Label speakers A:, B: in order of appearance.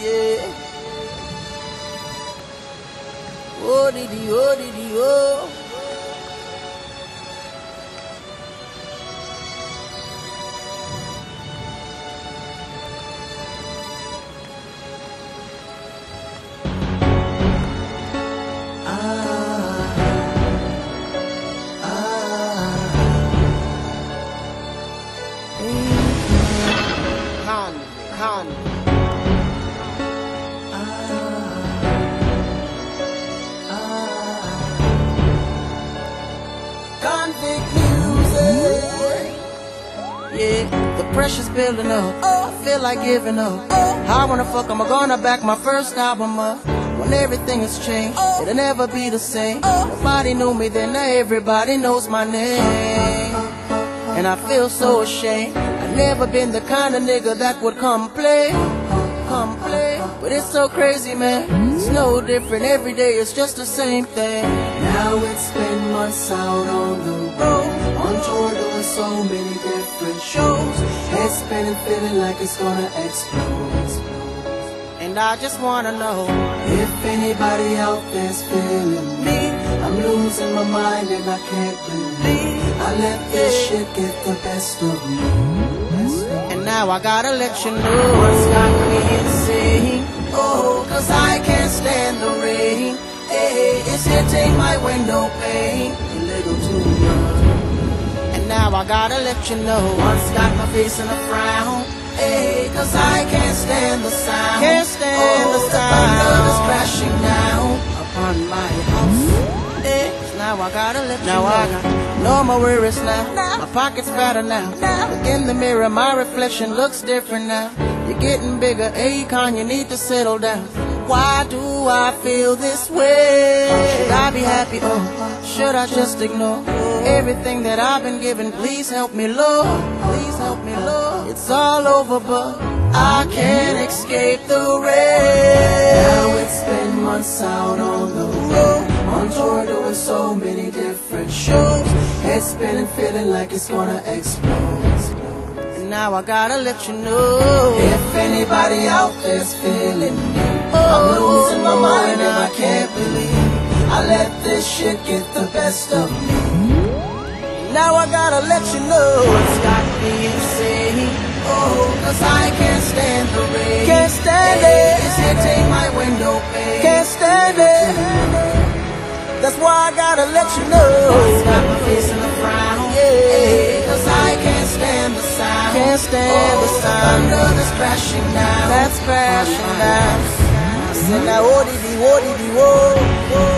A: yeah. Oh, did he, oh, did he, oh.
B: Khan, Khan.
A: Konvict Muzik. Yeah, the pressure's building up. Oh, I feel like giving up. Oh, How wanna fuck am I gonna back my first album up? When everything has changed, oh. it'll never be the same. Nobody knew me then, now everybody knows my name. And I feel so ashamed. I've never been the kind of nigga that would come play. come play. But it's so crazy, man. It's no different. Every day it's just the same thing.
C: Now it's been months out on the road, on tour doing so many different shows. Head spinning, feeling like it's gonna explode.
A: And I just wanna know
C: If anybody out there's feeling me, I'm losing my mind and I can't believe I let this shit get the best of me. Best of me.
A: And now I gotta let you know what's got me insane. It's hitting my window pane a little too young. And now I gotta let you know what's got my face in a frown. Hey, cause I can't stand the sound. Can't stand
C: Oh,
A: the
C: the
A: sound.
C: thunder is
A: crashing down
C: Upon my house.
A: Hey, now I gotta let now you know. I got no more worries now. My pocket's better now. Look in the mirror, my reflection looks different now. You're getting bigger, Akon, you need to settle down. Why do I feel this way? Should I be happy or should I just ignore everything that I've been given? Please help me, Lord. Please help me, Lord. It's all over, but I can't escape the rain.
C: Now it's been months out on the road, on tour doing so many different shows. Head spinning, feeling like it's gonna explode.
A: Now I gotta let you know.
C: If anybody out there's feeling I'm losing my mind and I can't believe I let this shit get the best of me.
A: Now I gotta let you know it's got me insane. Oh, cause I can't stand the rain. Can't stand it. It's hitting my window pane. Can't stand it. That's why I gotta let you know. It's got my face in a frown. Yeah, cause I can't stand the sound. Can't stand the oh, sound. Thunder that's crashing down. That's crashing down. I said now, oh, dee, dee, oh,